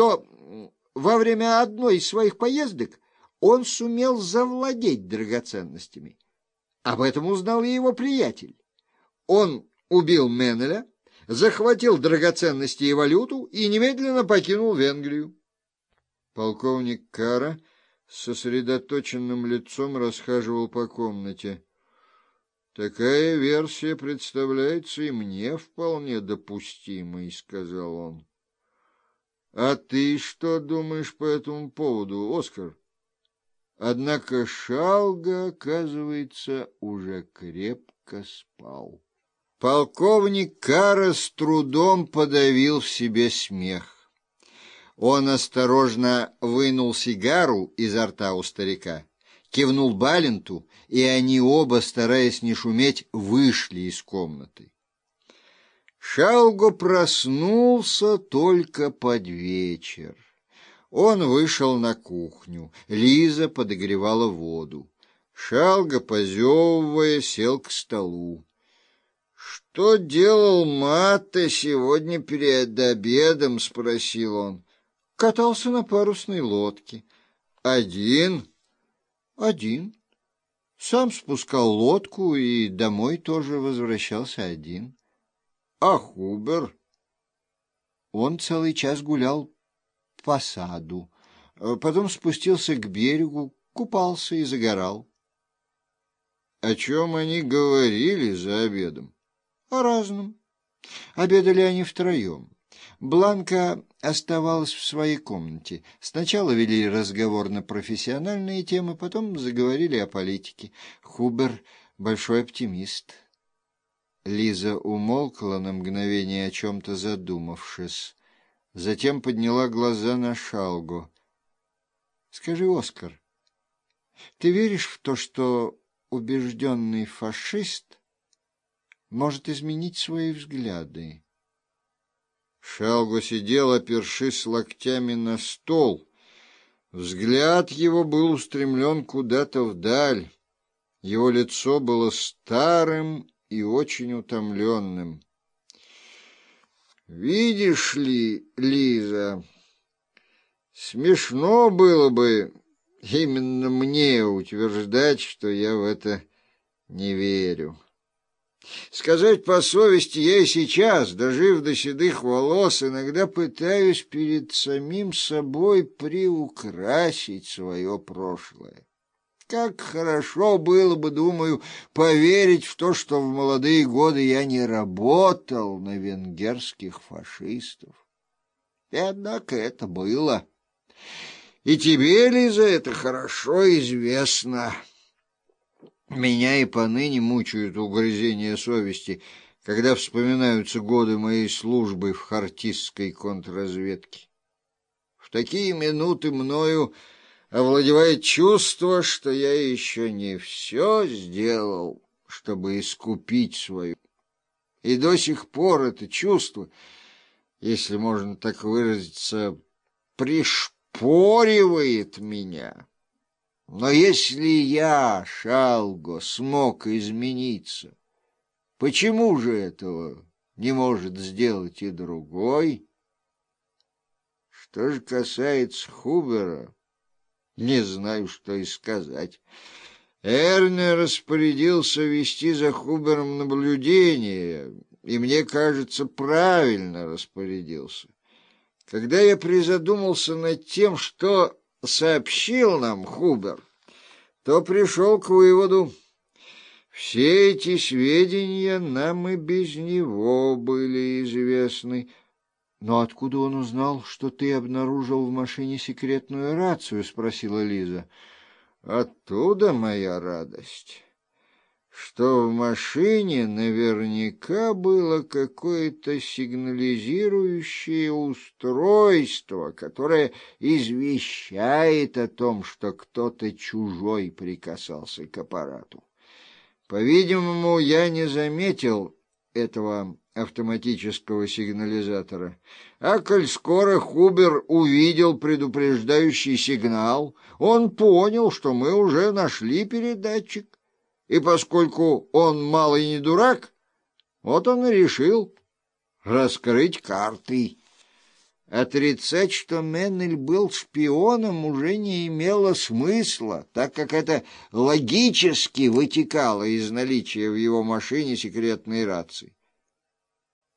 что во время одной из своих поездок он сумел завладеть драгоценностями. Об этом узнал и его приятель. Он убил Меннеля, захватил драгоценности и валюту и немедленно покинул Венгрию. Полковник Кара с сосредоточенным лицом расхаживал по комнате. «Такая версия представляется и мне вполне допустимой», — сказал он. «А ты что думаешь по этому поводу, Оскар?» Однако Шалга, оказывается, уже крепко спал. Полковник Кара с трудом подавил в себе смех. Он осторожно вынул сигару изо рта у старика, кивнул Баленту, и они оба, стараясь не шуметь, вышли из комнаты. Шалго проснулся только под вечер. Он вышел на кухню. Лиза подогревала воду. Шалго, позевывая, сел к столу. — Что делал Матта сегодня перед обедом? — спросил он. — Катался на парусной лодке. — Один? — Один. Сам спускал лодку и домой тоже возвращался один. — А Хубер? Он целый час гулял по саду, потом спустился к берегу, купался и загорал. — О чем они говорили за обедом? — О разном. Обедали они втроем. Бланка оставалась в своей комнате. Сначала вели разговор на профессиональные темы, потом заговорили о политике. Хубер — большой оптимист. Лиза умолкла на мгновение, о чем-то задумавшись. Затем подняла глаза на Шалгу. — Скажи, Оскар, ты веришь в то, что убежденный фашист может изменить свои взгляды? Шалгу сидел, опершись локтями на стол. Взгляд его был устремлен куда-то вдаль. Его лицо было старым и очень утомленным. Видишь ли, Лиза, смешно было бы именно мне утверждать, что я в это не верю. Сказать по совести, я и сейчас, дожив до седых волос, иногда пытаюсь перед самим собой приукрасить свое прошлое. Как хорошо было бы, думаю, поверить в то, что в молодые годы я не работал на венгерских фашистов. И однако это было. И тебе, Лиза, это хорошо известно. Меня и поныне мучают угрызения совести, когда вспоминаются годы моей службы в хартистской контрразведке. В такие минуты мною овладевает чувство, что я еще не все сделал, чтобы искупить свою. И до сих пор это чувство, если можно так выразиться, пришпоривает меня. Но если я, Шалго, смог измениться, почему же этого не может сделать и другой? Что же касается Хубера, не знаю, что и сказать. Эрне распорядился вести за Хубером наблюдение, и, мне кажется, правильно распорядился. Когда я призадумался над тем, что сообщил нам Хубер, то пришел к выводу, все эти сведения нам и без него были известны, «Но откуда он узнал, что ты обнаружил в машине секретную рацию?» — спросила Лиза. «Оттуда моя радость, что в машине наверняка было какое-то сигнализирующее устройство, которое извещает о том, что кто-то чужой прикасался к аппарату. По-видимому, я не заметил этого автоматического сигнализатора. А коль скоро Хубер увидел предупреждающий сигнал, он понял, что мы уже нашли передатчик. И поскольку он малый не дурак, вот он и решил раскрыть карты. Отрицать, что Меннель был шпионом, уже не имело смысла, так как это логически вытекало из наличия в его машине секретной рации.